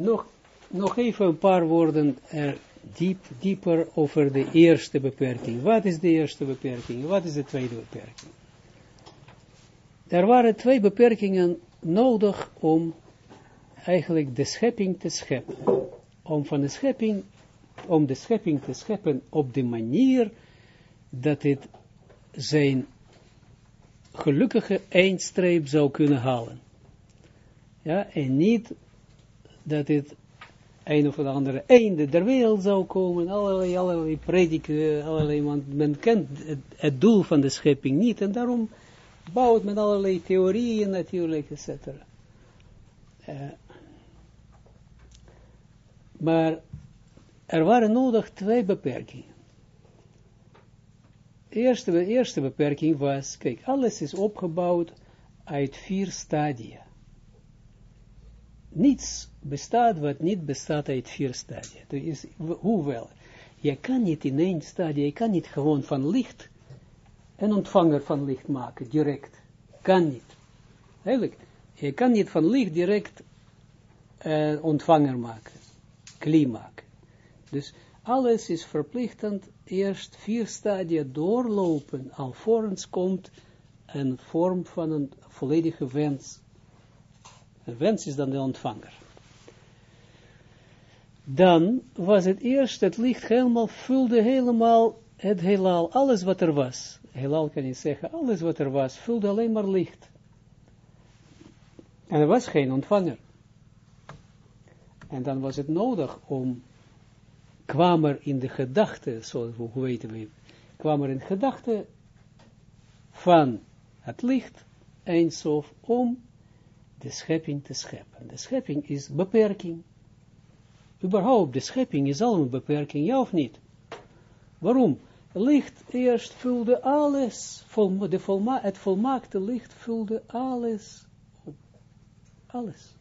nog, nog even een paar woorden er diep, dieper over de eerste beperking. Wat is de eerste beperking? Wat is de tweede beperking? Er waren twee beperkingen nodig om eigenlijk de schepping te scheppen. Om van de schepping, om de schepping te scheppen op de manier dat het zijn gelukkige eindstreep zou kunnen halen. Ja, en niet dat het een of andere einde der wereld zou komen, allerlei, allerlei prediken, allerlei, want men kent het, doel van de schepping niet, en daarom bouwt men allerlei theorieën natuurlijk, etc. Uh, maar er waren nodig twee beperkingen. De eerste, de eerste beperking was, kijk, alles is opgebouwd uit vier stadia. Niets bestaat wat niet bestaat uit vier stadia. Dus, hoewel, je kan niet in één stadia, je kan niet gewoon van licht een ontvanger van licht maken, direct. Kan niet. Eigenlijk, je kan niet van licht direct uh, ontvanger maken, kli maken. Dus alles is verplichtend eerst vier stadia doorlopen, alvorens komt een vorm van een volledige wens. Een wens is dan de ontvanger. Dan was het eerst, het licht helemaal, vulde helemaal het heelal, alles wat er was. Heelal kan je zeggen, alles wat er was, vulde alleen maar licht. En er was geen ontvanger. En dan was het nodig om kwam er in de gedachte, zoals we weten we, kwam er in gedachte van het licht, eindsof, om de schepping te scheppen. De schepping is beperking. Überhaupt, de schepping is al een beperking, ja of niet? Waarom? Licht eerst vulde alles, de het volmaakte licht vulde alles op. Alles.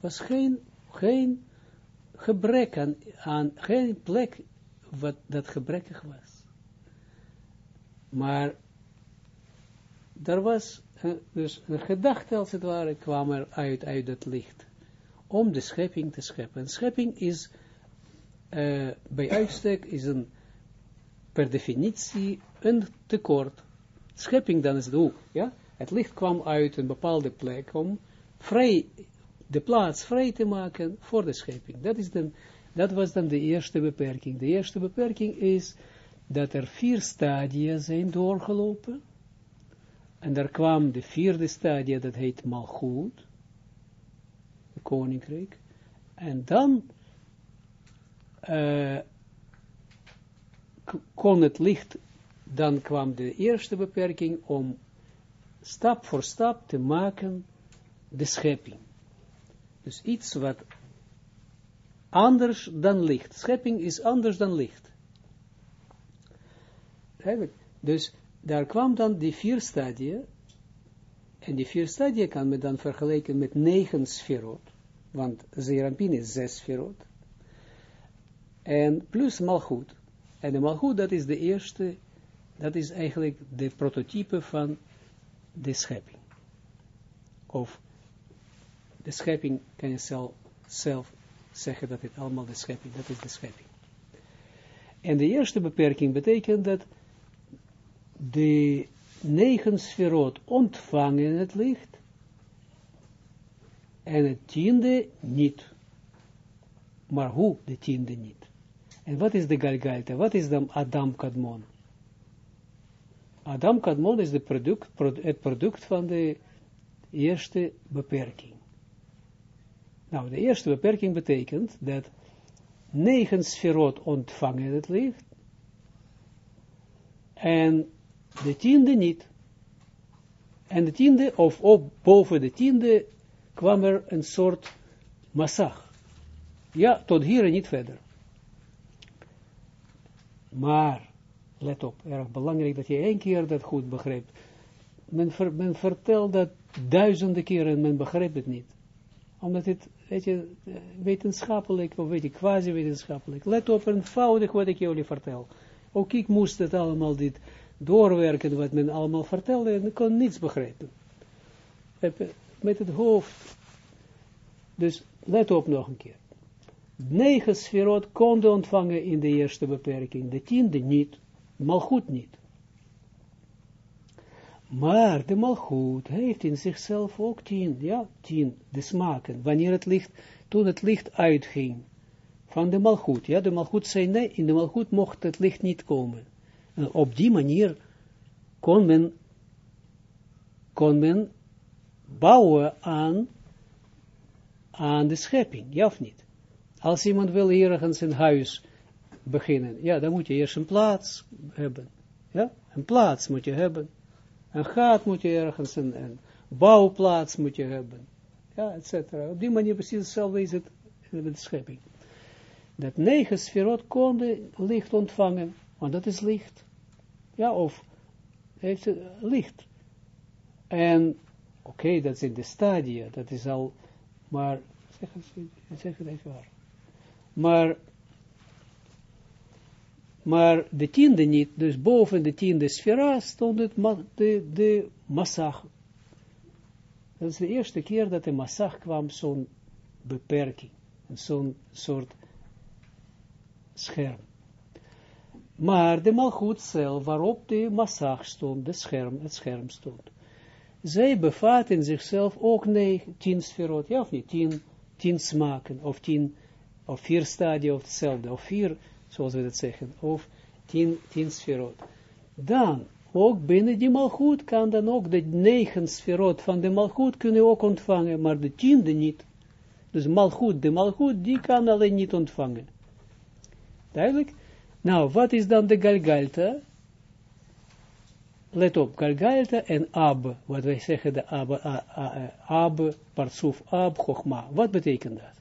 Was geen, geen gebrek aan, aan geen plek wat dat gebrekkig was. Maar er was dus een gedachte als het ware kwam er uit, uit het licht om de schepping te scheppen. schepping is uh, bij uitstek is een per definitie een tekort. Schepping dan is het hoe, ja? Het licht kwam uit een bepaalde plek om vrij de plaats vrij te maken voor de schepping. Dat, is dan, dat was dan de eerste beperking. De eerste beperking is dat er vier stadia zijn doorgelopen. En daar kwam de vierde stadia, dat heet Malchut, de koninkrijk. En dan uh, kon het licht, dan kwam de eerste beperking om stap voor stap te maken de schepping. Dus iets wat anders dan licht. Schepping is anders dan licht. Dus daar kwam dan die vier stadia. En die vier stadia kan men dan vergelijken met negen sferot. Want Zerampin is zes sferot. En plus Malchut. En de Malchut, dat is de eerste, dat is eigenlijk de prototype van de schepping. Of de schepping kan je zelf, zelf zeggen dat het allemaal de schepping, dat is de schepping. En de eerste beperking betekent dat de negen sferot ontvangen het licht en het tiende niet. Maar hoe de tiende niet? En wat is de Galgalta? Wat is dan Adam Kadmon? Adam Kadmon is de product, het product van de eerste beperking. Nou, de eerste beperking betekent dat negen sferot ontvangen het licht en de tiende niet. En de tiende, of op boven de tiende, kwam er een soort massag. Ja, tot hier en niet verder. Maar, let op, erg belangrijk dat je één keer dat goed begrijpt. Men, men vertelt dat duizenden keren en men begrijpt het niet omdat het, weet je, wetenschappelijk, of weet je, quasi-wetenschappelijk. Let op, eenvoudig wat ik jullie vertel. Ook ik moest het allemaal dit doorwerken, wat men allemaal vertelde, en kon niets begrijpen. Met het hoofd. Dus let op nog een keer. Negen sferot konden ontvangen in de eerste beperking, de tiende niet, malgoed niet. Maar de malgoed heeft in zichzelf ook tien, ja, tien, de smaken, wanneer het licht, toen het licht uitging, van de malgoed, ja, de malgoed zei nee, in de malgoed mocht het licht niet komen. En op die manier kon men, kon men bouwen aan, aan de schepping, ja of niet? Als iemand wil ergens een huis beginnen, ja, dan moet je eerst een plaats hebben. Ja, een plaats moet je hebben. Een gaat moet je ergens, een, een bouwplaats moet je hebben. Ja, et cetera. Op die manier precies hetzelfde is het met de schepping. Dat negen sferot konden licht ontvangen, want dat is licht. Ja, of heeft het licht. En, oké, dat is in de stadia, dat is al, maar, zeg het, zeg het even waar. Maar, maar de tiende niet, dus boven de tiende sfera stond het, de, de massag. Dat is de eerste keer dat de massag kwam, zo'n beperking, zo'n soort scherm. Maar de malgoed zelf, waarop de massag stond, de scherm, het scherm stond, zij bevat in zichzelf ook negen, tien sferot, ja of niet, tien, tien smaken, of tien, of vier stadia of hetzelfde, of vier, zoals we dat zeggen, of tien, tien sferot. Dan, ook binnen die malgoed kan dan ook de negen sferot van de malgoed kunnen ook ontvangen, maar de tiende niet. Dus malgoed, de malgoed, die kan alleen niet ontvangen. Duidelijk? Nou, wat is dan de Galgalta? Let op, Galgalta en Ab, wat wij zeggen, de Ab, Ab, Parsuf, Ab, Chogma. Wat betekent dat?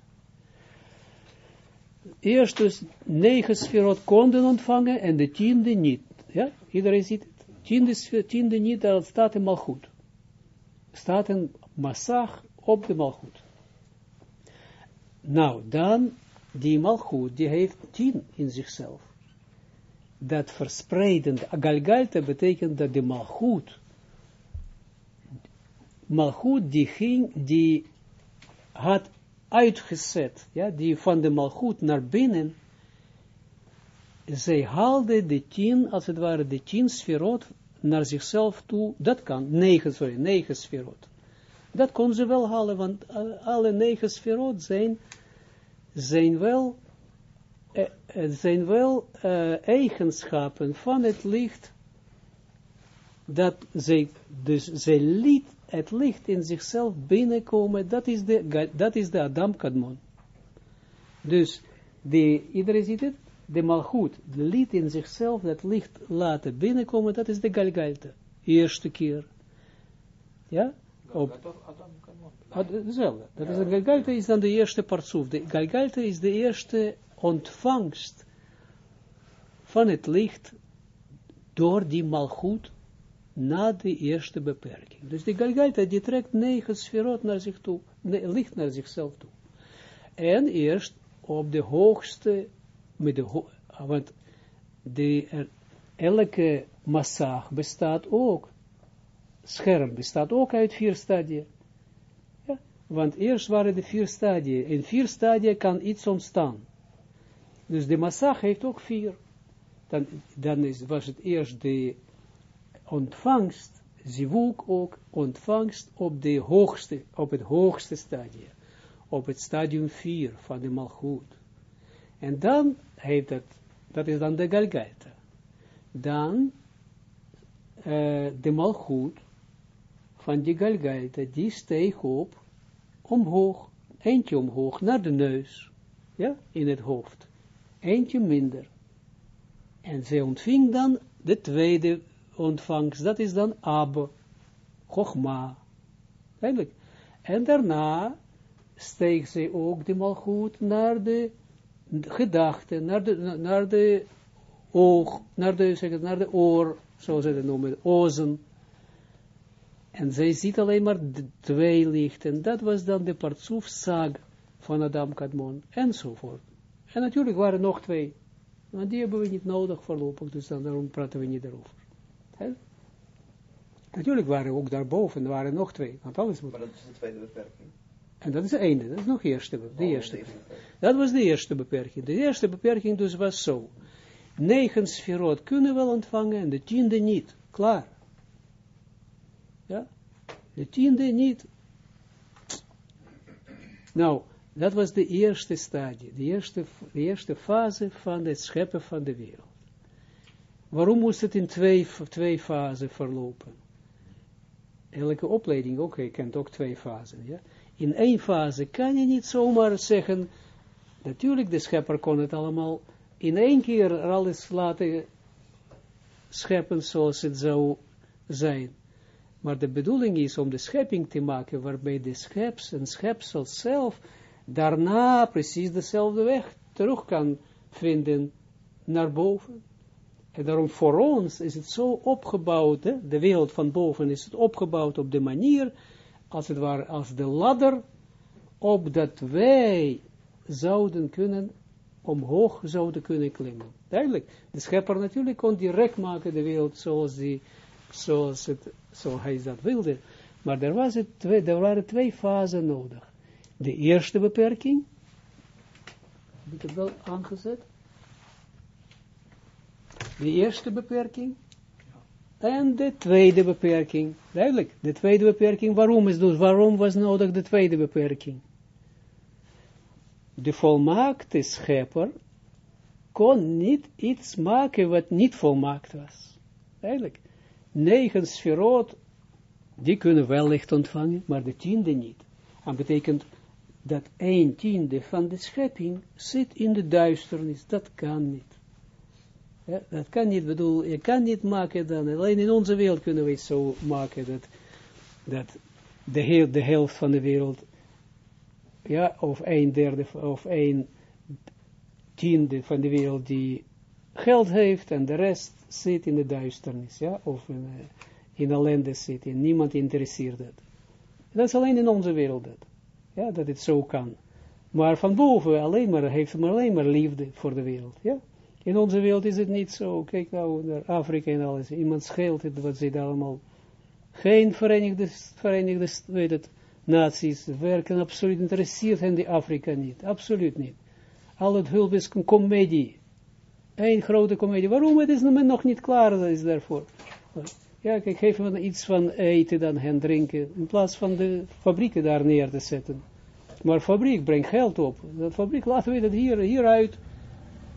Eerst dus negen sferot konden ontvangen en de tiende niet. Ja, iedereen ziet het. Tiende, tiende niet, dat staat helemaal goed. Staat een massag op de malgoed. Nou, dan, die malgoed, die heeft tien in zichzelf dat verspreidend, Galgalta betekent dat de malgoed, malgoed die ging, die had uitgezet, ja, die van de malgoed naar binnen, zij haalde de tien, als het ware de tien sferot naar zichzelf toe, dat kan, negen, sorry, negen sferot. Dat kon ze wel halen, want alle negen sferot zijn, zijn wel het eh, zijn wel uh, eigenschappen van het licht, dat zij, dus zij liet het licht in zichzelf binnenkomen, dat is de, dat is de Adam Kadmon. Dus, de, iedereen ziet het, de malgoed, de liet in zichzelf dat licht laten binnenkomen, dat is de Galgalta, eerste keer. Ja? Op, Hetzelfde. Dat is de Galgalta is dan de eerste partsoef. De Galgalta is de eerste ontvangst van het licht door die malgoed na de eerste beperking. Dus de Galgalta die trekt negen sferot naar zich toe, licht naar zichzelf toe. En eerst op de hoogste, met de want de, elke massag bestaat ook, scherm bestaat ook uit vier stadia. Want eerst waren de vier stadia. In vier stadia kan iets ontstaan. Dus de massag heeft ook vier. Dan, dan is, was het eerst de ontvangst, zivuk ook, ontvangst op, de hoogste, op het hoogste stadium. Op het stadium 4 van de malgoed. En dan heeft dat, dat is dan de galgalta. Dan uh, de malgoed van die galgalta, die steeg op, omhoog, eentje omhoog, naar de neus, ja, in het hoofd eentje minder. En zij ontving dan de tweede ontvangst, dat is dan Ab, Chogma. Eigenlijk. En daarna steeg zij ook de malgoed naar de gedachte, naar de, naar de oog, naar de, zeg het, naar de oor, zoals ze dat noemen, ozen. En zij ziet alleen maar twee lichten. Dat was dan de partsoef van Adam Kadmon, enzovoort. En natuurlijk waren er nog twee. Maar die hebben we niet nodig voorlopig, dus dan, daarom praten we niet daarover. Natuurlijk waren ook daarboven, waren nog twee. Want alles moet... Maar dat is de tweede beperking. En dat is de ene, dat is nog eerste, de eerste. Dat was de eerste beperking. De eerste beperking dus was zo. Negen sferot kunnen wel ontvangen en de tiende niet. Klaar. Ja? De tiende niet. Nou, dat was de eerste stadie, de eerste, de eerste fase van het scheppen van de wereld. Waarom moest het in twee, twee fasen verlopen? Elke opleiding ook, je kent ook twee fasen. In één fase kan je niet zomaar zeggen, natuurlijk de schepper kon het allemaal in één keer alles laten scheppen zoals het zou zijn. Maar de bedoeling is om de schepping te maken waarbij de scheps en schepsel zelf daarna precies dezelfde weg terug kan vinden naar boven. En daarom voor ons is het zo opgebouwd, hè? de wereld van boven is het opgebouwd op de manier, als het ware, als de ladder, opdat wij zouden kunnen, omhoog zouden kunnen klimmen. Duidelijk, de schepper natuurlijk kon direct maken de wereld zoals, die, zoals, het, zoals hij dat wilde. Maar er, was het twee, er waren twee fasen nodig. De eerste beperking, heb ik het wel aangezet? De eerste beperking. En de tweede beperking. Duidelijk, de tweede beperking. Waarom is dus, waarom was nodig de tweede beperking? De volmaakte schepper kon niet iets maken wat niet volmaakt was. Duidelijk. Negen sferot, die kunnen wel licht ontvangen, maar de tiende niet. Dat betekent dat een tiende van de schepping zit in de duisternis. Dat kan niet. Ja, dat kan niet, bedoel, je kan niet maken dan, alleen in onze wereld kunnen we het zo maken dat, dat de, heel, de helft van de wereld, ja, of een derde, of een tiende van de wereld die geld heeft en de rest zit in de duisternis, ja, of in, uh, in ellende zit niemand interesseert dat. Dat is alleen in onze wereld dat, ja, dat het zo kan. Maar van boven alleen maar, heeft men alleen maar liefde voor de wereld, ja. In onze wereld is het niet zo. Kijk nou naar Afrika en alles. Iemand scheelt het wat ze allemaal. Geen verenigde, verenigde naties werken absoluut interesseert hen die Afrika niet. Absoluut niet. Al het hulp is een comedie. Een grote comedie. Waarom? Het is nog niet klaar is daarvoor. Ja, kijk, geef me iets van eten dan hen drinken. In plaats van de fabrieken daar neer te zetten. Maar fabriek brengt geld op. De fabriek, laten we dat hier, hieruit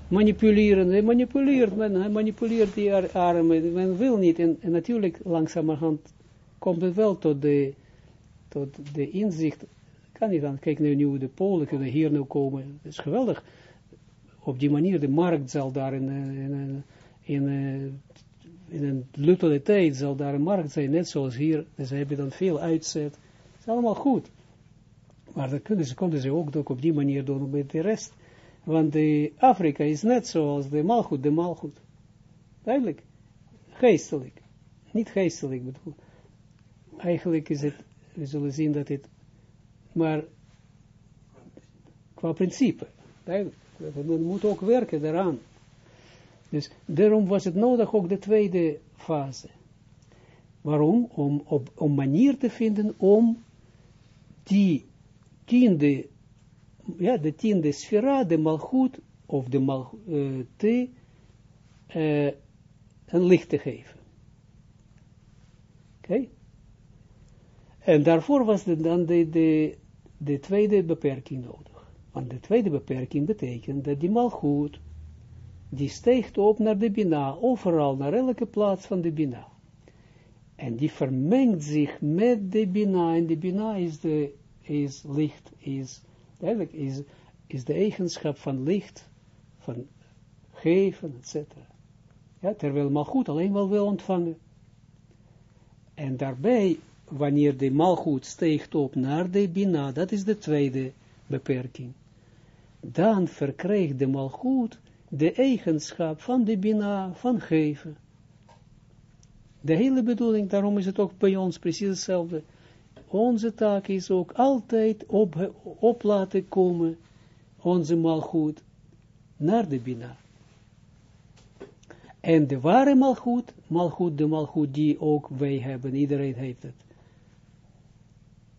manipuleren, hij manipuleert, men, hij manipuleert die armen, men wil niet, en, natuurlijk langzamerhand komt het wel tot de, tot de inzicht, kan niet dan, kijk nu, nu de Polen kunnen hier nu komen, het is geweldig, op die manier, de markt zal daar in, in, in, in een luttele tijd, zal daar een markt zijn, net zoals hier, dus ze hebben dan veel uitzet, het is allemaal goed, maar dat kunnen ze, konden ze ook, ook op die manier doen met de rest, want de Afrika is net zoals de malgoed, de malgoed. Duidelijk. Geestelijk. Niet geestelijk bedoel. Eigenlijk is het, we zullen zien dat het, maar qua principe. Duidelijk. Men moet ook werken daaraan. Dus daarom was het nodig ook de tweede fase. Waarom? Om, op, om manier te vinden om die tiende ja, de tiende sfera, de malgoed, of de mal, uh, te, uh, een licht te geven. Oké? En daarvoor was de, dan de, de, de tweede beperking nodig. Want de tweede beperking betekent dat die malgoed, die steegt op naar de Bina, overal, naar elke plaats van de Bina. En die vermengt zich met de Bina, en de Bina is, de, is licht, is Eigenlijk is, is de eigenschap van licht, van geven, etc. Ja, terwijl malgoed alleen wel wil ontvangen. En daarbij, wanneer de malgoed steekt op naar de bina, dat is de tweede beperking. Dan verkrijgt de malgoed de eigenschap van de bina, van geven. De hele bedoeling, daarom is het ook bij ons precies hetzelfde onze taak is ook altijd op, op laten komen, onze malgoed, naar de Bina. En de ware malgoed, malgoed, de malgoed die ook wij hebben, iedereen heeft het.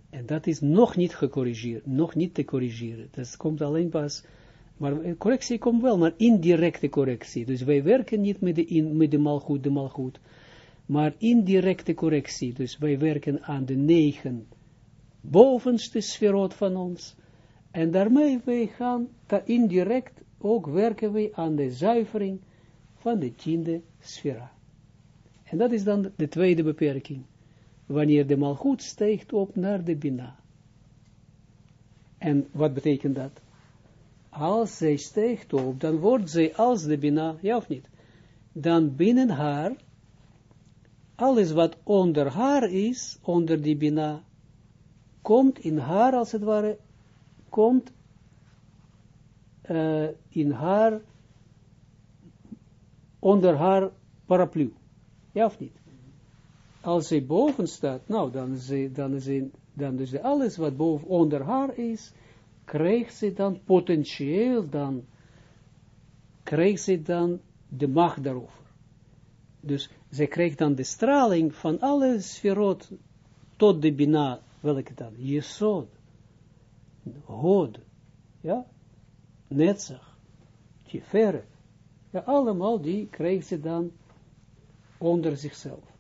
En dat is nog niet gecorrigeerd, nog niet te corrigeren. Dat komt alleen pas, maar correctie komt wel, maar indirecte correctie. Dus wij werken niet met de, met de malgoed, de malgoed, maar indirecte correctie. Dus wij werken aan de negen bovenste sferot van ons. En daarmee wij gaan indirect ook werken wij aan de zuivering van de tiende sfera. En dat is dan de tweede beperking. Wanneer de malgoed steekt op naar de bina. En wat betekent dat? Als zij steekt op, dan wordt zij als de bina, ja of niet? Dan binnen haar, alles wat onder haar is, onder die bina, komt in haar als het ware, komt uh, in haar, onder haar paraplu. Ja of niet? Als zij boven staat, nou, dan is dan is dan is alles wat boven, onder haar is, krijgt ze dan potentieel dan, krijgt ze dan de macht daarover. Dus ze krijgt dan de straling van alle sferot tot de bina, welke dan? Jesod, Hod, ja, Netzach, Tiferet, ja, allemaal die krijgt ze dan onder zichzelf.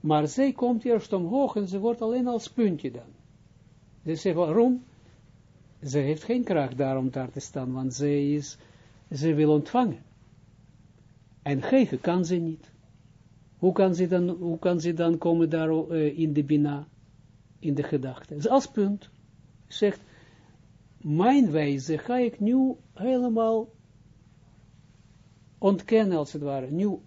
Maar zij komt eerst omhoog en ze wordt alleen als puntje dan. Ze zegt, waarom? Ze heeft geen kracht daarom daar te staan, want ze, is, ze wil ontvangen. En geven kan ze niet. Hoe kan ze dan, hoe kan ze dan komen daar uh, in de bina, in de gedachte? Dus als punt zegt, mijn wijze ga ik nu helemaal ontkennen, als het ware. Nu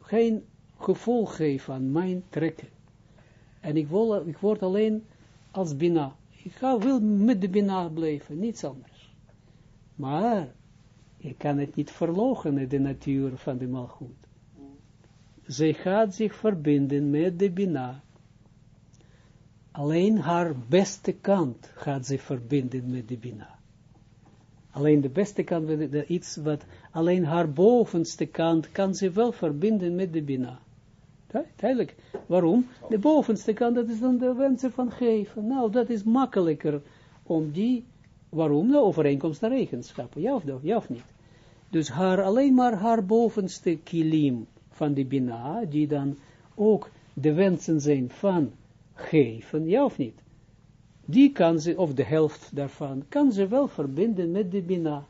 geen gevolg geven aan mijn trekken. En ik, wil, ik word alleen als bina. Ik ga, wil met de bina blijven, niets anders. Maar, ik kan het niet verloochenen, de natuur van de malgoed. Zij gaat zich verbinden met de bina. Alleen haar beste kant gaat ze verbinden met de bina. Alleen de beste kant, iets wat, alleen haar bovenste kant kan ze wel verbinden met de bina. Duidelijk. Waarom? De bovenste kant, dat is dan de wensen van geven. Nou, dat is makkelijker om die, waarom? De overeenkomst naar eigenschappen. Ja of, ja of niet? Dus haar, alleen maar haar bovenste kilim van de bina, die dan ook de wensen zijn van geven, ja of niet? Die kan ze, of de helft daarvan, kan ze wel verbinden met de bina.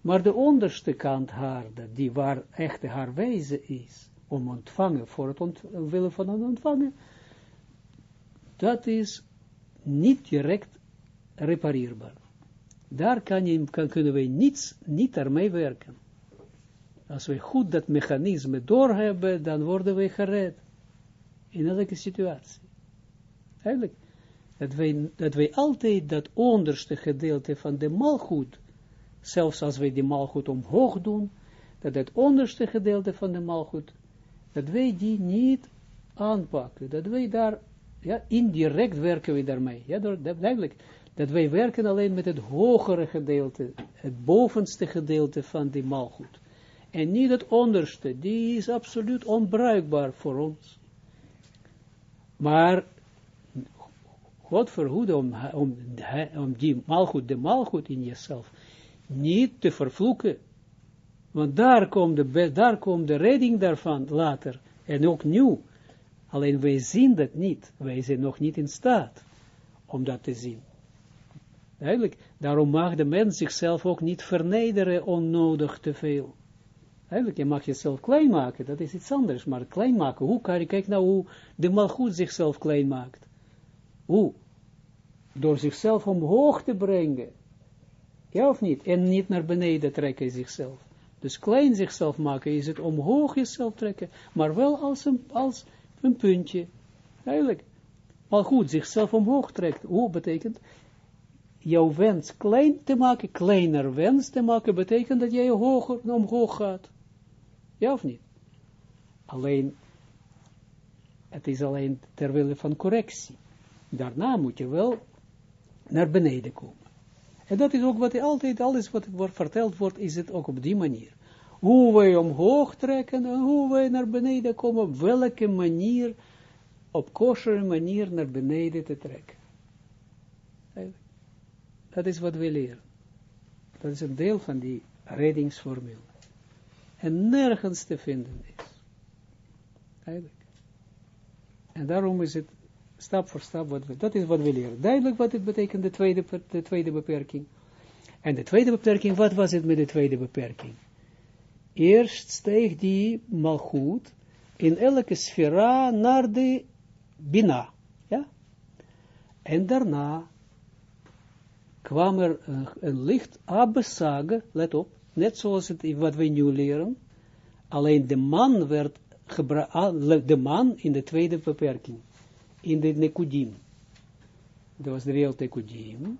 Maar de onderste kant haar, die waar echt haar wijze is, om ontvangen, voor het willen van het ontvangen, dat is niet direct repareerbaar. Daar kan kunnen wij niets, niet ermee werken. Als wij goed dat mechanisme doorhebben, dan worden wij gered. In elke situatie. Eigenlijk, dat wij, dat wij altijd dat onderste gedeelte van de malgoed, zelfs als wij die malgoed omhoog doen, dat het onderste gedeelte van de malgoed dat wij die niet aanpakken, dat wij daar, ja, indirect werken we daarmee, ja, dat, duidelijk, dat wij werken alleen met het hogere gedeelte, het bovenste gedeelte van die malgoed, en niet het onderste, die is absoluut onbruikbaar voor ons. Maar, God verhoede om, om, om die malgoed, de malgoed in jezelf, niet te vervloeken, want daar komt de, daar komt de redding daarvan later. En ook nu. Alleen wij zien dat niet. Wij zijn nog niet in staat om dat te zien. Eigenlijk, daarom mag de mens zichzelf ook niet vernederen onnodig te veel. Eigenlijk, je mag jezelf klein maken, dat is iets anders. Maar klein maken, hoe kan je, kijk nou hoe de malgoed zichzelf klein maakt. Hoe? Door zichzelf omhoog te brengen. Ja of niet? En niet naar beneden trekken zichzelf. Dus klein zichzelf maken is het omhoog jezelf trekken, maar wel als een, puntje. Eigenlijk. Maar goed, zichzelf omhoog trekt. Hoe betekent? Jouw wens klein te maken, kleiner wens te maken, betekent dat jij hoger omhoog gaat. Ja of niet? Alleen, het is alleen terwille van correctie. Daarna moet je wel naar beneden komen. En dat is ook wat altijd, alles wat wordt verteld wordt, is het ook op die manier. Hoe wij omhoog trekken en hoe wij naar beneden komen, op welke manier op kosher manier naar beneden te trekken. Dat is wat we leren. Dat is een deel van die reddingsformule. En nergens te vinden is. Eigenlijk. En daarom is het stap voor stap, dat is wat we leren. Duidelijk wat het betekent, de tweede, de tweede beperking. En de tweede beperking, wat was het met de tweede beperking? Eerst steeg die malgoed in elke sfera naar de bina. Ja? En daarna kwam er een, licht abesage, let op, net zoals het, wat we nu leren, alleen de man werd gebruikt, de man in de tweede beperking, in de Nekudim. Dat was de wereld Nekudim.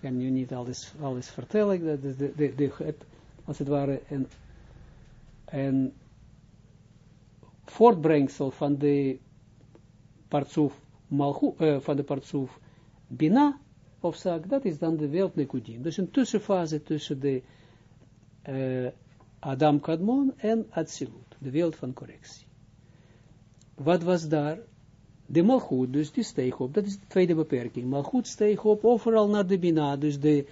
Ik kan nu niet alles, alles vertellen, dat is de, de, de, het, als het ware een, een voortbrengsel van de partsoef, malchu, uh, van de partsoef Bina, of zaak, dat is dan de wereld Nekudim. Dus een tussenfase tussen de uh, Adam Kadmon en Atsilut, de wereld van correctie. Wat was daar? De malgoed, dus die steeg op, dat is de tweede beperking. Malgoed steeg op overal naar de Bina, dus de,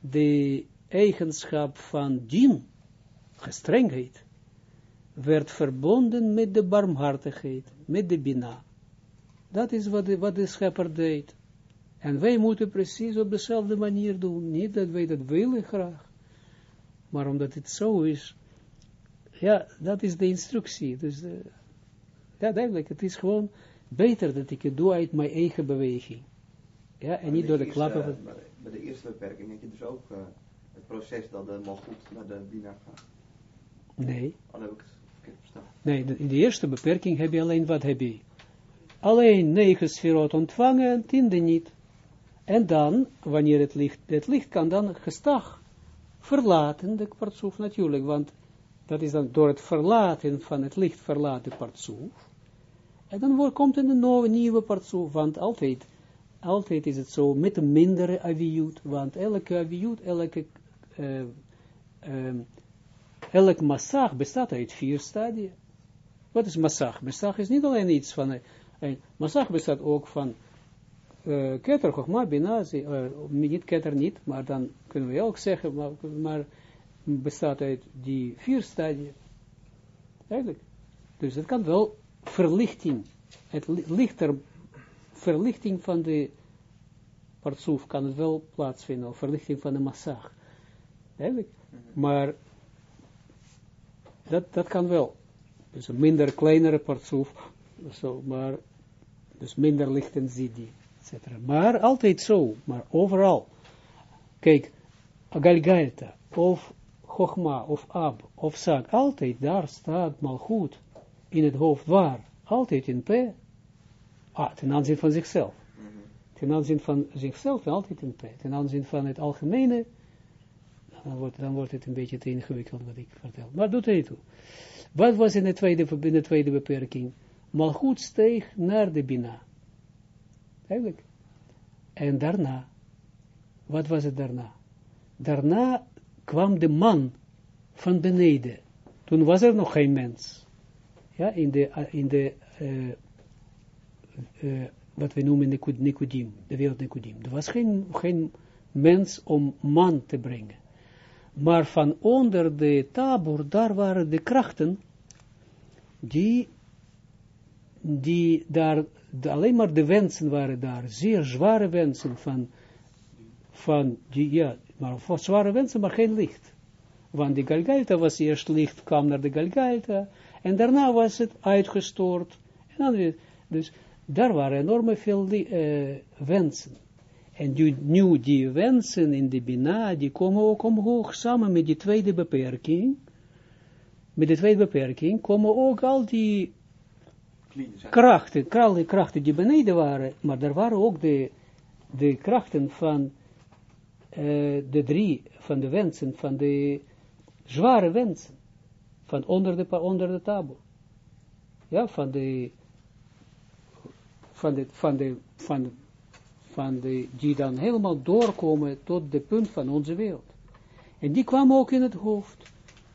de eigenschap van din, gestrengheid, werd verbonden met de barmhartigheid, met de Bina. Dat is wat de, wat de schepper deed. En wij moeten precies op dezelfde manier doen. Niet dat wij dat willen graag. Maar omdat het zo is. Ja, dat is de instructie. Dus, uh, ja, duidelijk. Het is gewoon beter dat ik het doe uit mijn eigen beweging. Ja, en niet door de klappen. Uh, bij de eerste beperking heb je dus ook uh, het proces dat helemaal goed naar de dienaar gaat. Nee. Oh, heb ik het verkeerd verstaan. Nee, in de eerste beperking heb je alleen, wat heb je? Alleen negen sferot ontvangen en tiende niet. En dan, wanneer het licht, het licht kan dan gestag verlaten de partsoef natuurlijk, want dat is dan door het verlaten van het licht verlaten partsoef. En dan komt een nieuwe, nieuwe partsoef, want altijd, altijd is het zo met een mindere aviut, want elke aviut, elke, uh, uh, elk massag bestaat uit vier stadia. Wat is massag? Massag is niet alleen iets van, uh, massag bestaat ook van uh, keter, Chogma, Bina, uh, niet keter niet, maar dan kunnen we ook zeggen, maar, bestaat uit die vier stadia. Eigenlijk. Dus het kan wel verlichting, het lichter, verlichting van de partsoef kan het wel plaatsvinden, of verlichting van de massag. Eigenlijk. Maar dat, dat kan wel. Dus een minder kleinere partsoef, zo, maar dus minder licht en die. Maar altijd zo, maar overal. Kijk, Galgalta, of Chogma, of Ab, of Sag, altijd daar staat mal goed in het hoofd waar, altijd in P, ah, ten aanzien van zichzelf. Ten aanzien van zichzelf, altijd in P. Ten aanzien van het algemene, dan wordt, dan wordt het een beetje te ingewikkeld wat ik vertel. Maar doet er niet toe. Wat was in de tweede, in de tweede beperking? Malgoed steeg naar de Bina. Eigenlijk. En daarna, wat was het daarna? Daarna kwam de man van beneden. Toen was er nog geen mens. Ja, in de, in de uh, uh, wat we noemen Nicodim, de wereld Nicodim. Er was geen, geen mens om man te brengen. Maar van onder de tabor, daar waren de krachten, die die daar, alleen maar de wensen waren daar, zeer zware wensen van, van die, ja, maar voor zware wensen, maar geen licht. Want de Galgalta was eerst licht, kwam naar de Galgalta, en daarna was het uitgestoord. En dan, dus daar waren enorme veel uh, wensen. En die, nu die wensen in de Bina, die komen ook omhoog, samen met die tweede beperking, met de tweede beperking, komen ook al die krachten, krachten, krachten die beneden waren, maar er waren ook de, de krachten van uh, de drie, van de wensen, van de zware wensen, van onder de, onder de tafel. Ja, van de, van de, van de, van de, van de, die dan helemaal doorkomen tot de punt van onze wereld. En die kwam ook in het hoofd.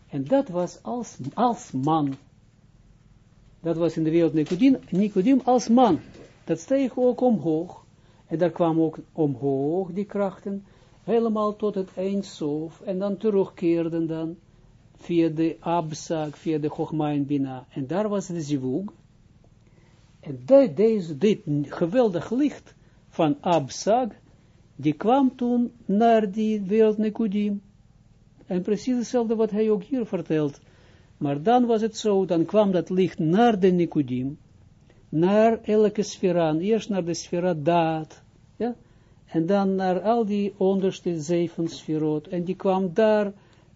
En dat was als, als man dat was in de wereld Nicodim, Nicodim als man. Dat steeg ook omhoog. En daar kwam ook omhoog die krachten, helemaal tot het eindsof. En dan terugkeerden dan via de Absag, via de Chogma en. En daar was de Zivug. En dit, deze, dit geweldig licht van Absag, die kwam toen naar die wereld Nekudim. En precies hetzelfde wat hij ook hier vertelt. Maar dan was het zo, dan kwam dat licht naar de Nikudim, naar elke sfera, eerst naar de sfera daad, ja, en dan naar al die onderste zeven sferot, en die kwam daar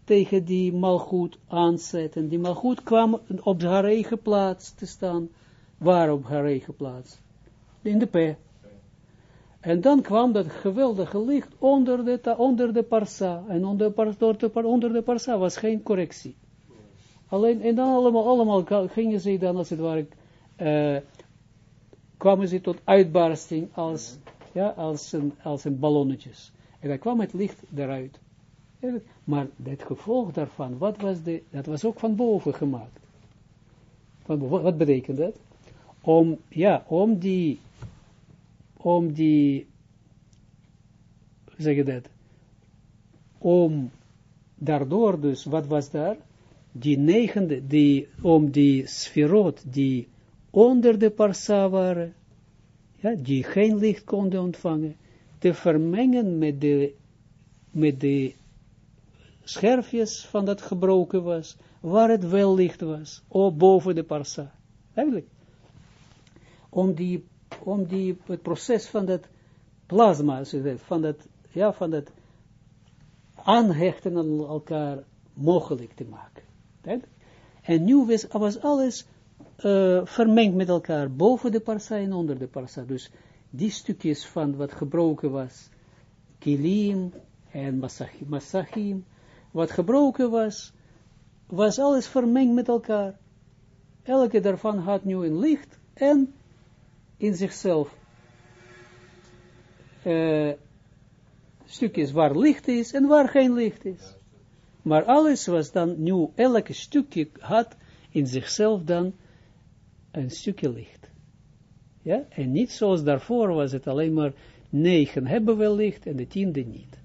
tegen die malgoed aanzetten. Die malgoed kwam op haar eigen plaats te staan. Waar op haar eigen plaats? In de P. En dan kwam dat geweldige licht onder de, onder de parsa. En onder, de, onder de parsa was geen correctie. Alleen, en dan allemaal, gingen ze dan als het ware, uh, kwamen ze tot uitbarsting als, ja, als een, als een ballonnetjes. En dan kwam het licht eruit. Maar het gevolg daarvan, wat was de, dat was ook van boven gemaakt. Wat, wat betekent dat? Om, ja, om die, om die, zeg je dat, om daardoor dus, wat was daar? Die negende, die, om die sferot, die onder de parsa waren, ja, die geen licht konden ontvangen, te vermengen met de, met de scherfjes van dat gebroken was, waar het wel licht was, of boven de parsa. Eigenlijk. Om die, om die, het proces van dat plasma, van dat, ja, van dat aanhechten aan elkaar mogelijk te maken. En nu was, was alles uh, vermengd met elkaar, boven de parsa en onder de parsa. Dus die stukjes van wat gebroken was, kilim en masachim, wat gebroken was, was alles vermengd met elkaar. Elke daarvan had nu een licht en in zichzelf uh, stukjes waar licht is en waar geen licht is. Maar alles was dan nu, elke stukje had in zichzelf dan een stukje licht. Ja, en niet zoals daarvoor was het alleen maar negen hebben wel licht en de tiende niet.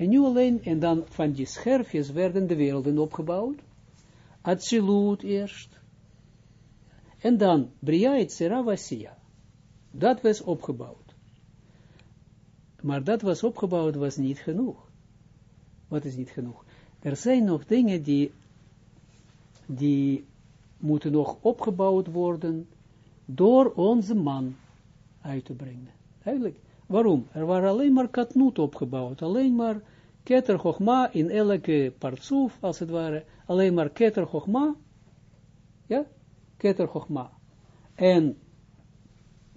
En nu alleen, en dan van die scherfjes werden de werelden opgebouwd. Atsilut eerst. En dan Bria et Dat was opgebouwd. Maar dat was opgebouwd, was niet genoeg. Wat is niet genoeg? Er zijn nog dingen die, die moeten nog opgebouwd worden door onze man uit te brengen. Eigenlijk. Waarom? Er waren alleen maar katnoot opgebouwd, alleen maar keter chogma in elke partsoef, als het ware, alleen maar keter chogma, ja, keter chogma. En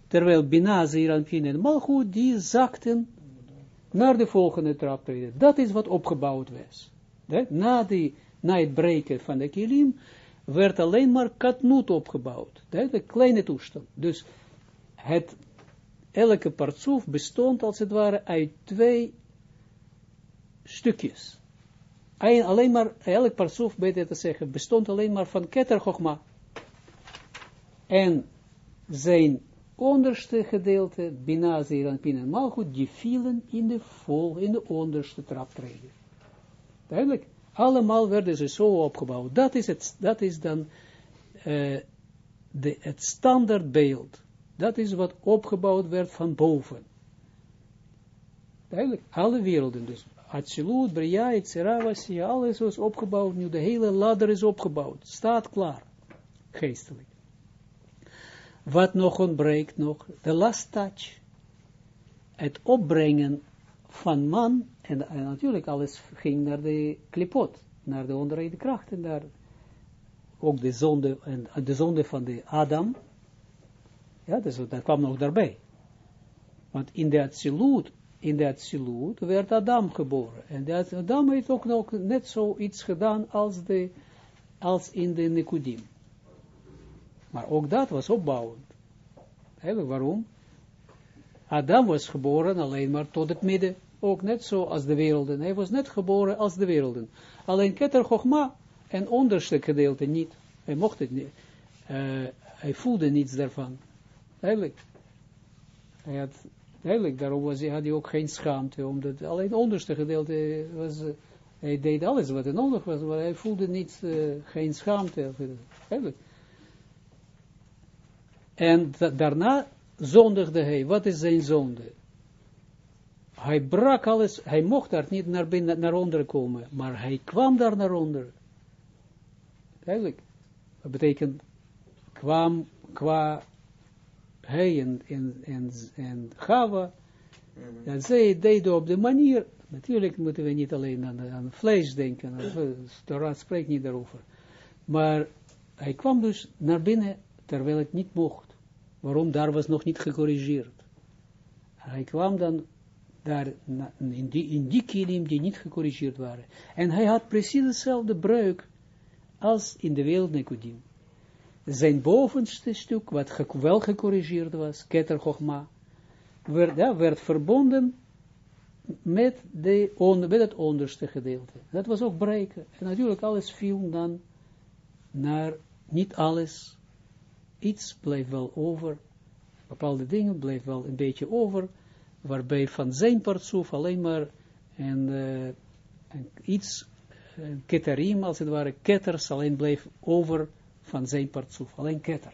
terwijl Bina, Zeranpin en Malchut, die zakten naar de volgende traptreden. Dat is wat opgebouwd was. Na, die, na het breken van de kilim, werd alleen maar katnoot opgebouwd. De kleine toestand. Dus het, elke partsoef bestond als het ware uit twee stukjes. Alleen maar, elk partsoef, beter te zeggen, bestond alleen maar van keter chogma. En zijn onderste gedeelte, Bina, Zeer en Pin en Malchut, die vielen in de vol, in de onderste traptreden. Duidelijk. Allemaal werden ze zo opgebouwd. Dat is, het, dat is dan uh, de, het standaardbeeld. Dat is wat opgebouwd werd van boven. Duidelijk, alle werelden dus. Atsilut, Bria, alles was opgebouwd. Nu de hele ladder is opgebouwd. Staat klaar. Geestelijk. Wat nog ontbreekt nog? De last touch. Het opbrengen van man, en, natuurlijk alles ging naar de klipot, naar de onderrijde krachten, daar ook de zonde, en de zonde van de Adam, ja, dus dat kwam nog daarbij. Want in de Atsilut, in de Atsilut werd Adam geboren. En Adam heeft ook nog net zoiets gedaan als, de, als in de Nikudim. Maar ook dat was opbouwend. He, waarom? Adam was geboren alleen maar tot het midden ook net zo als de werelden. Hij was net geboren als de werelden. Alleen Keter Chochma en onderste gedeelte niet. Hij mocht het niet. Uh, hij voelde niets daarvan. Eigenlijk. Hij had, eigenlijk, daarom was, hij, had hij ook geen schaamte, omdat alleen het onderste gedeelte was, uh, hij deed alles wat er nodig was, maar hij voelde niet, uh, geen schaamte. Eigenlijk. En daarna zondigde hij. Wat is zijn zonde? Hij brak alles, hij mocht daar niet naar binnen, naar onder komen, maar hij kwam daar naar onder. Eigenlijk. Dat betekent, kwam qua hij en, en, en, en Gava, mm -hmm. dat zij deden op de manier, natuurlijk moeten we niet alleen aan, aan vlees denken, de raad spreekt niet daarover, maar hij kwam dus naar binnen, terwijl het niet mocht. Waarom? Daar was nog niet gecorrigeerd. Hij kwam dan daar in die, in die kilim die niet gecorrigeerd waren. En hij had precies hetzelfde breuk als in de wereld Nikodim. Zijn bovenste stuk, wat wel gecorrigeerd was, Keter werd, ja, werd verbonden met, de met het onderste gedeelte. Dat was ook breken. En natuurlijk alles viel dan naar, niet alles, iets bleef wel over, bepaalde dingen bleef wel een beetje over, waarbij van zijn partsoef alleen maar en, en iets, een keterim als het ware, ketters alleen bleef over van zijn partsoef, alleen ketter.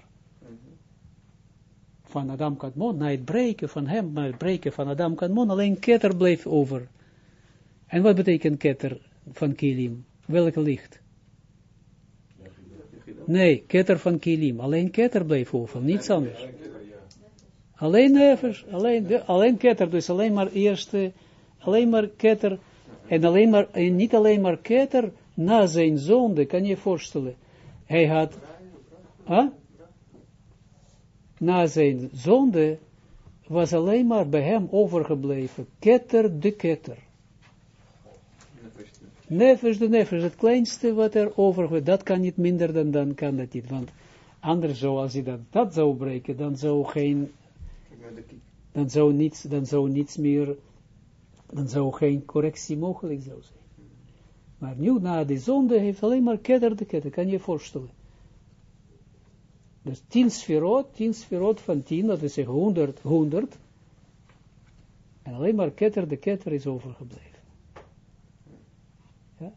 Van Adam Kadmon, na het breken van hem, na het breken van Adam Kadmon, alleen ketter bleef over. En wat betekent ketter van Kilim? Welke licht? Nee, ketter van Kilim. Alleen ketter bleef over, niets anders. Alleen nevers, alleen, de, alleen ketter, dus alleen maar eerste, alleen maar ketter, en, alleen maar, en niet alleen maar ketter, na zijn zonde, kan je je voorstellen. Hij had, na zijn zonde, was alleen maar bij hem overgebleven, ketter de ketter. Nefes de nefes, het kleinste wat er over, dat kan niet minder dan, dan kan dat niet, want anders zou, als hij dat, dat zou breken, dan zou geen dan zou niets, dan zou niets meer, dan zou geen correctie mogelijk zou zijn. Maar nu, na de zonde, heeft alleen maar ketter de ketter, kan je je voorstellen. Dus tien sferot, tien sferot van tien, dat is honderd, honderd, en alleen maar ketter de ketter is overgebleven. Ja?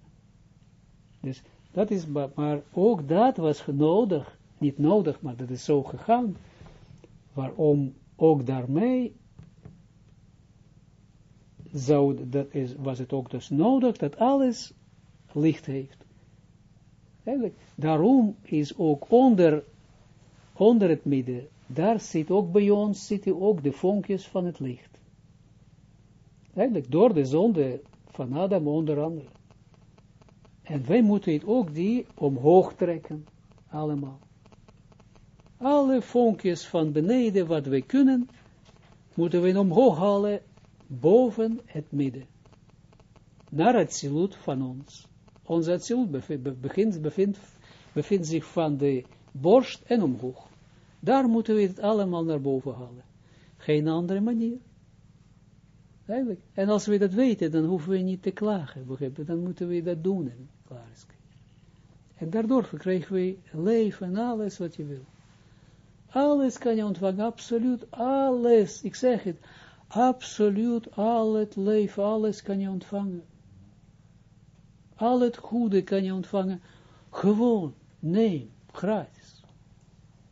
Dus dat is, maar ook dat was nodig, niet nodig, maar dat is zo gegaan, waarom ook daarmee zou, dat is, was het ook dus nodig dat alles licht heeft. Eigenlijk, daarom is ook onder, onder het midden, daar zit ook bij ons, zitten ook de vonkjes van het licht. Eigenlijk door de zonde van Adam onder andere. En wij moeten het ook die omhoog trekken, allemaal alle vonkjes van beneden wat wij kunnen, moeten we omhoog halen boven het midden. Naar het zilut van ons. Ons zilut bevindt, zich van de borst en omhoog. Daar moeten we het allemaal naar boven halen. Geen andere manier. Eigenlijk. En als we dat weten, dan hoeven we niet te klagen. Dan moeten we dat doen. En, klaar en daardoor verkrijgen we leven en alles wat je wil. Alles kan je ontvangen, absoluut alles. Ik zeg het, absoluut al het leven, alles kan je ontvangen. Al het goede kan je ontvangen. Gewoon, neem, gratis.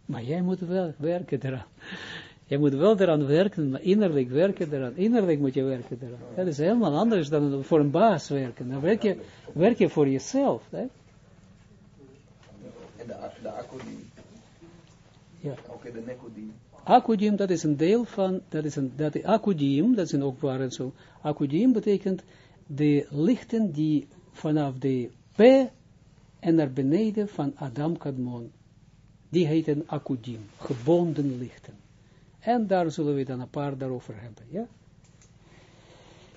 Maar jij moet wel werken eraan. Je moet wel eraan werken, maar innerlijk werken eraan. Innerlijk moet je werken eraan. Dat is helemaal anders dan voor een baas werken. Dan werk je, werk je voor jezelf. Hè? En de, de ja. Ook in de Nekodim. Akudim, dat is een deel van, dat is een, dat akudim, dat zijn ook waren zo. Akudim betekent de lichten die vanaf de P en naar beneden van Adam Kadmon. Die heten akudim, gebonden lichten. En daar zullen we dan een paar daarover hebben, ja.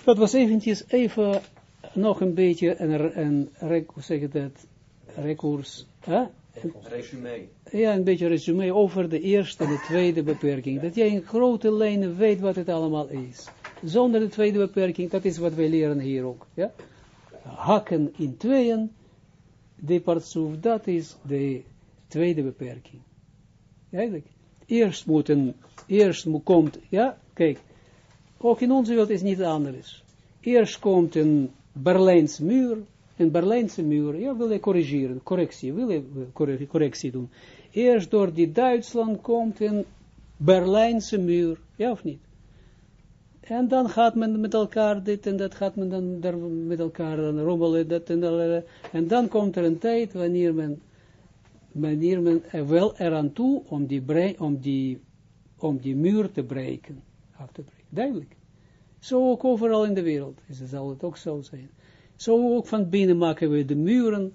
Dat was eventjes even nog een beetje een, een, een hoe zeg je dat, recurs, hè? Resume. Ja, een beetje resume over de eerste en de tweede beperking. Dat jij in grote lijnen weet wat het allemaal is. Zonder de tweede beperking, dat is wat wij leren hier ook. Ja? Hakken in tweeën, de partsoef, dat is de tweede beperking. Eigenlijk. Eerst moet een, eerst komt, ja, kijk, ook in onze wereld is niet anders. Eerst komt een Berlijnse muur, een Berlijnse muur, ja, wil je corrigeren, correctie, wil je correctie doen. Eerst door die Duitsland komt een Berlijnse muur, ja of niet? En dan gaat men met elkaar dit en dat, gaat men dan met elkaar dan rommelen, dat en dat. En dan komt er een tijd wanneer men, wanneer men wel eraan toe om die, bre om, die, om die muur te breken, af te breken. Duidelijk. Zo ook overal in de wereld is zal het ook zo zijn. Zo ook van binnen maken we de muren.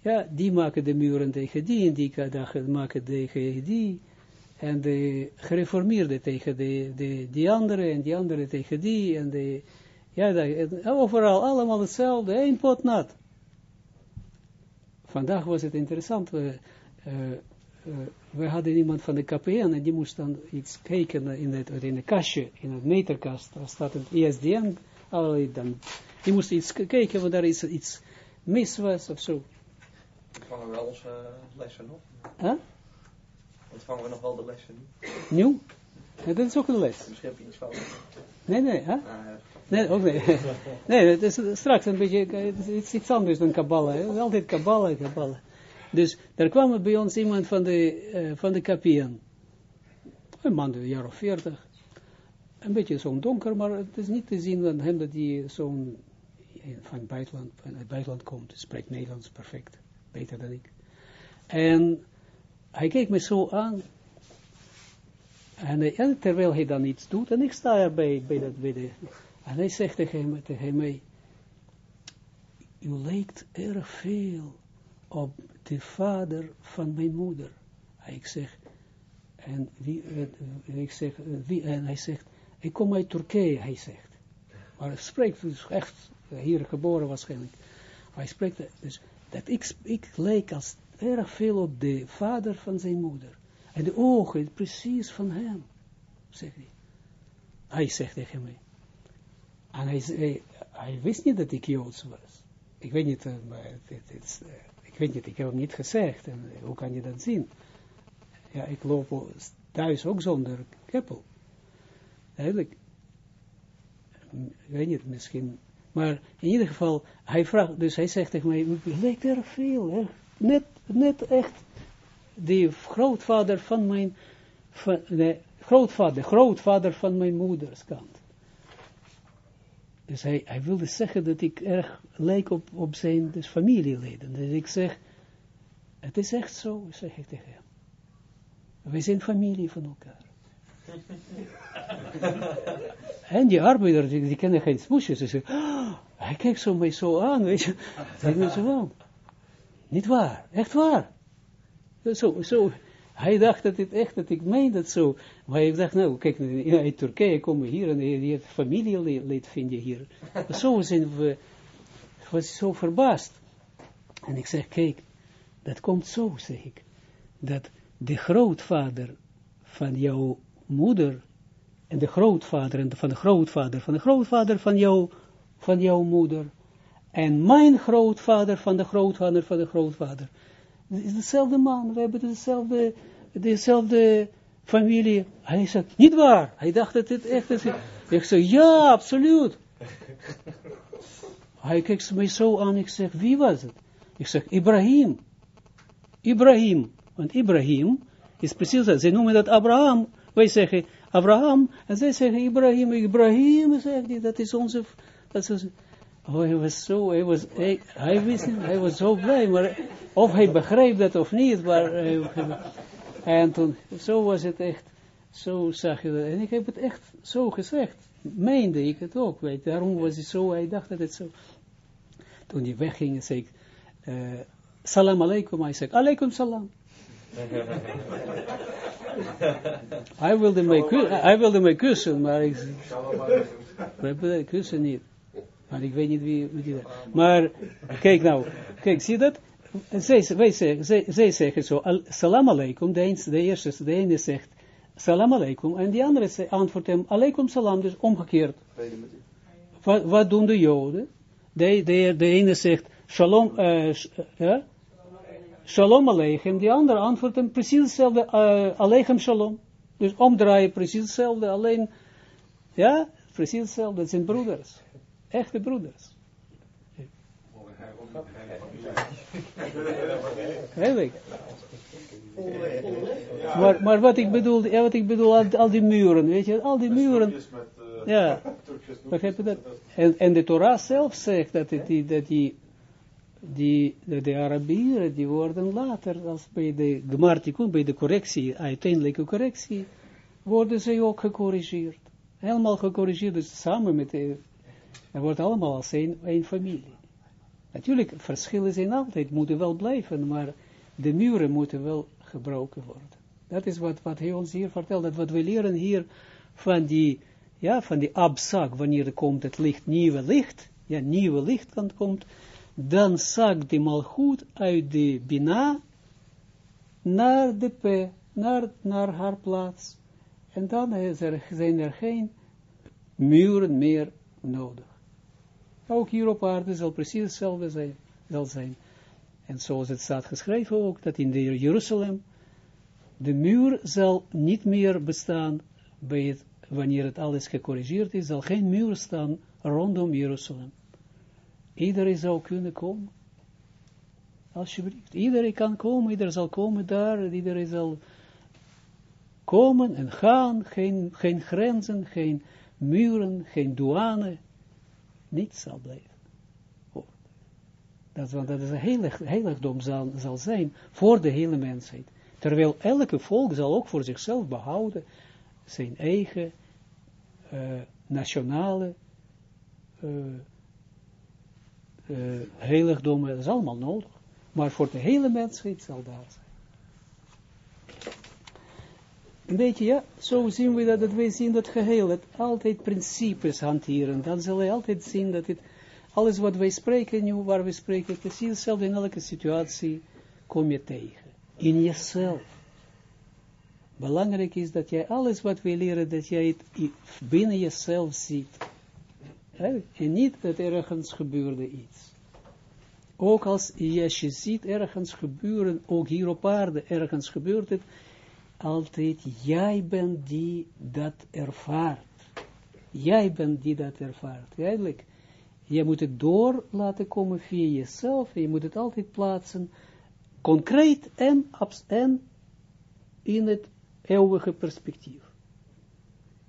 Ja, die maken de muren tegen die en die maken tegen die. En de gereformeerde tegen de, de, die andere, en die andere tegen die, en de, ja, dat, overal allemaal hetzelfde, één pot nat. Vandaag was het interessant, we, uh, uh, we hadden iemand van de KPN, en die moest dan iets kijken in het, in de kastje, in het meterkast, daar staat een ISDN, allerlei dan, die moest iets kijken, want daar iets, iets mis was, of zo. Vangen we wel onze lessen nog? Huh? Ontvangen we nog wel de lessen? Nieuw? Ja, dat is ook een les. Misschien heb je iets fout. Nee, nee, hè? Ah, Nee, ook nee. nee, het is straks een beetje, het is iets anders dan Kabbalah. Het is altijd Kabbalah, Kabbalah. Dus daar kwam bij ons iemand van de, uh, van de KPN. Een man, een jaar of veertig. Een beetje zo'n donker, maar het is niet te zien van hem dat hij zo'n van het buitenland, van het buitenland komt. Spreekt Nederlands perfect, beter dan ik. En hij keek me zo aan. En, en, terwijl hij dan iets doet, en ik sta erbij bij, dat, bij en hij zegt tegen, tegen mij, u lijkt erg veel op de vader van mijn moeder. En ik zeg, en wie, uh, ik zeg, wie, en hij zegt, ik kom uit Turkije, hij zegt. Maar hij spreekt dus echt, hier geboren waarschijnlijk. Maar hij spreekt, dus, dat ik, ik leek als erg veel op de vader van zijn moeder. En de ogen, precies van hem, zegt hij. Hij zegt tegen mij. En hij, hij, hij wist niet dat ik Joods was. Ik weet niet, uh, maar het, het, het, uh, ik weet niet, ik heb hem niet gezegd. En uh, hoe kan je dat zien? Ja, ik loop thuis ook zonder keppel. Eigenlijk, ik weet niet, misschien. Maar in ieder geval, hij vraagt, dus hij zegt tegen mij, u lijkt er veel, hè? Net, net echt, die grootvader van mijn, van, de grootvader, grootvader van mijn moeders kant. Dus hij, hij wilde zeggen dat ik erg leek op, op zijn dus familieleden. Dus ik zeg, het is echt zo, zeg ik tegen hem. Wij zijn familie van elkaar. en die arbeider, die, die kennen geen smoesjes. Ze zeggen, oh, hij kijkt zo mij zo aan, weet je. Ik me zo aan. Niet waar, echt waar. Zo, zo, hij dacht dat het echt, dat ik meen dat zo. Maar ik dacht, nou, kijk, in Turkije komen hier en je familielid vind je hier. zo zijn we, was zo verbaasd. En ik zeg, kijk, dat komt zo, zeg ik. Dat de grootvader van jouw moeder, en de grootvader, en van de grootvader, van de grootvader van jou, van jouw moeder, en mijn grootvader van de grootvader van de grootvader. Het is dezelfde man, we hebben dezelfde, dezelfde familie. Hij zegt, niet waar. Hij dacht dat het echt is. Ik zeg, ja, absoluut. Hij kijkt mij zo aan, ik zeg, wie was het? Ik zeg, Ibrahim. Ibrahim. Want Ibrahim is precies dat. Zij noemen dat Abraham. Wij zeggen Abraham. En zij zeggen Ibrahim. Ibrahim, zegt hij, dat is onze... Dat is onze Oh, hij was zo, hij was, hij, hij wist niet, hij was zo blij, maar of hij begreep dat of niet, maar, en toen, zo was het echt, zo zag je dat, en ik heb het echt zo gezegd, meende ik het ook, weet, daarom was hij zo, hij dacht dat het zo, toen hij wegging, zei ik, uh, salam alaikum, hij zei, alaikum salam. hij wilde mij, kussen, maar ik, ik kussen niet. Maar ik weet niet wie, wie dat. Maar, kijk nou, kijk, zie dat? Zij, wij zeggen, zij, zij zo, salam alaikum, de, eens, de eerste, de ene zegt salam alaikum, en die andere antwoordt hem alaikum salam, dus omgekeerd. Wat, wat doen de joden? De, de, de ene zegt shalom, uh, Shalom Aleichem, die andere antwoordt hem precies hetzelfde, uh, Aleichem Shalom. Dus omdraaien precies hetzelfde, alleen, ja, precies hetzelfde, het zijn broeders. Echte broeders. Maar, maar wat ik bedoel, ja, wat ik bedoel, al, al, die muren, weet je, al die muren, ja, begrijp je dat? En, en de Torah zelf zegt dat die, dat die, die, de Arabieren, die worden later, als bij de Gmartikun, bij de correctie, uiteindelijke correctie, worden ze ook gecorrigeerd. Helemaal gecorrigeerd, dus samen met de, er wordt allemaal als één, familie. Natuurlijk, verschillen zijn altijd, moeten wel blijven, maar de muren moeten wel gebroken worden. Dat is wat, wat hij ons hier vertelt, dat wat we leren hier van die, ja, van die abzak, wanneer er komt het licht, nieuwe licht, ja, nieuwe licht kan komt, dan zakt die malgoed uit de bina naar de p, naar, naar haar plaats. En dan er, zijn er geen muren meer nodig. Ook hier op aarde zal precies hetzelfde zijn, zal zijn. En zoals het staat geschreven ook, dat in de Jeruzalem, de muur zal niet meer bestaan bij het, wanneer het alles gecorrigeerd is, zal geen muur staan rondom Jeruzalem. Iedereen zou kunnen komen. Alsjeblieft. Iedereen kan komen, iedereen zal komen daar, iedereen zal komen en gaan, geen, geen grenzen, geen muren, geen douane, niets zal blijven. Dat, want dat is een heilig, heiligdom zal, zal zijn voor de hele mensheid. Terwijl elke volk zal ook voor zichzelf behouden zijn eigen uh, nationale uh, uh, heiligdommen. Dat is allemaal nodig. Maar voor de hele mensheid zal daar zijn. Een beetje, ja, zo zien we dat, dat wij zien dat geheel, dat altijd principes hanteren. Dan zal je altijd zien dat het, alles wat wij spreken, nu waar we spreken, precies hetzelfde in elke situatie kom je tegen. In jezelf. Belangrijk is dat jij alles wat wij leren, dat jij het binnen jezelf ziet. En niet dat ergens gebeurde iets. Ook als je ziet ergens gebeuren, ook hier op aarde ergens gebeurt het, altijd, jij bent die dat ervaart. Jij bent die dat ervaart. Eigenlijk, je moet het door laten komen via jezelf, je moet het altijd plaatsen, concreet en, en in het eeuwige perspectief.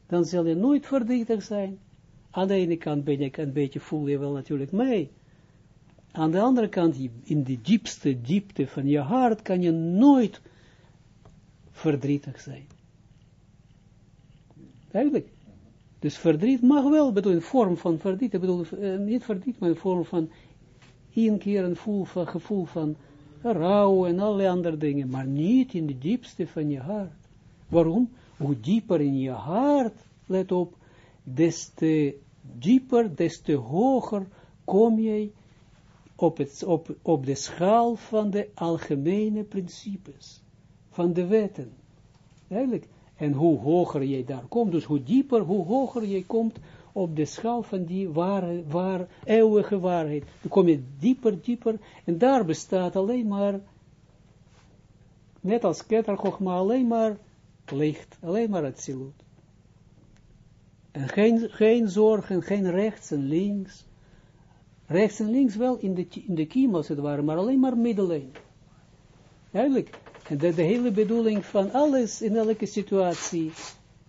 Dan zal je nooit verdrietig zijn. Aan de ene kant ben je een beetje, voel je wel natuurlijk mee. Aan de andere kant, in de diepste diepte van je hart, kan je nooit verdrietig zijn. Eigenlijk. Dus verdriet mag wel, bedoel, een vorm van verdriet, ik bedoel, uh, niet verdriet, maar een vorm van een keer een gevoel van, gevoel van rouw en alle andere dingen, maar niet in de diepste van je hart. Waarom? Hoe dieper in je hart, let op, des te dieper, des te hoger kom je op, op, op de schaal van de algemene principes van de wetten. Eigenlijk. En hoe hoger je daar komt, dus hoe dieper, hoe hoger je komt op de schaal van die ware, waar, eeuwige waarheid. Dan kom je dieper, dieper, en daar bestaat alleen maar, net als Keter maar alleen maar licht, alleen maar het siloet. En geen, geen zorgen, geen rechts en links. Rechts en links wel in de, in de kiem als het ware, maar alleen maar middellijn. Eigenlijk. En dat de hele bedoeling van alles in elke situatie,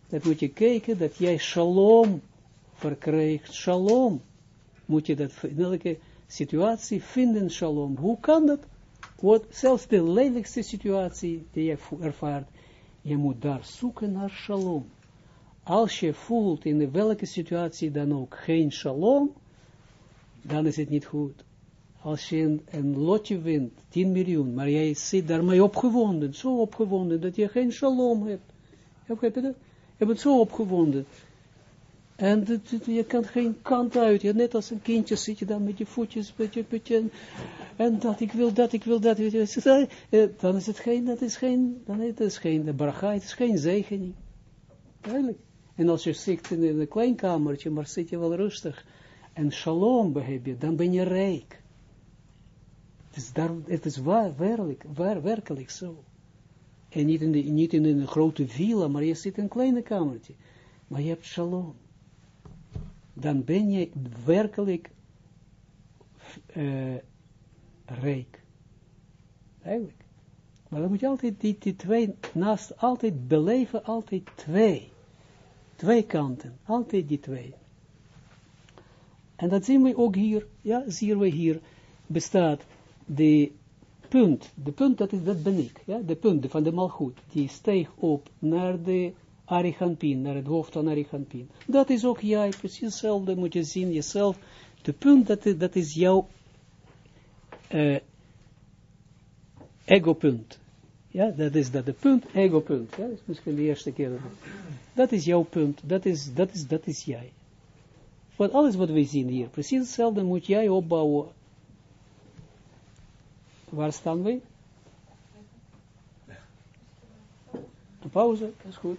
dat moet je kijken, dat jij shalom verkrijgt. Shalom. Moet je dat in elke situatie vinden, shalom. Hoe kan dat? Wat, zelfs de lelijkste situatie die je ervaart, je moet daar zoeken naar shalom. Als je voelt in welke situatie dan ook geen shalom, dan is het niet goed als je een, lotje wint, 10 miljoen, maar jij zit daarmee opgewonden, zo opgewonden, dat je geen shalom hebt. Heb je dat? Je bent zo opgewonden. En dat, je kan geen kant uit. Je, net als een kindje zit je dan met je voetjes, met je, en dat, ik wil dat, ik wil dat. Dan is het geen, dat is geen, dan is het geen, de bracha, het is geen zegening. Duidelijk. En als je zit in een klein kamertje, maar zit je wel rustig, en shalom heb je, dan ben je rijk. Het is, waar, werkelijk, waar, werkelijk zo. En niet in, de, niet in een grote villa, maar je zit in een kleine kamertje. Maar je hebt shalom. Dan ben je werkelijk uh, rijk. Eigenlijk. Maar dan moet je altijd die, die twee naast, altijd beleven, altijd twee. Twee kanten, altijd die twee. En dat zien we ook hier, ja, zien we hier, bestaat de punt, de punt dat, is, dat ben ik, ja, de punt van de malgoed, die steeg op naar de Arichampin, naar het hoofd van Arichampin. Dat is ook jij, precies hetzelfde moet je zien, jezelf, de punt dat, dat is jouw uh, ego-punt. Ja, dat is dat de punt, ego-punt. Dat is misschien de eerste keer. Dat, dat is jouw punt, dat is, dat is, dat is jij. Want alles wat we zien hier, precies hetzelfde moet jij opbouwen. Waar staan we? Een pauze, dat is goed.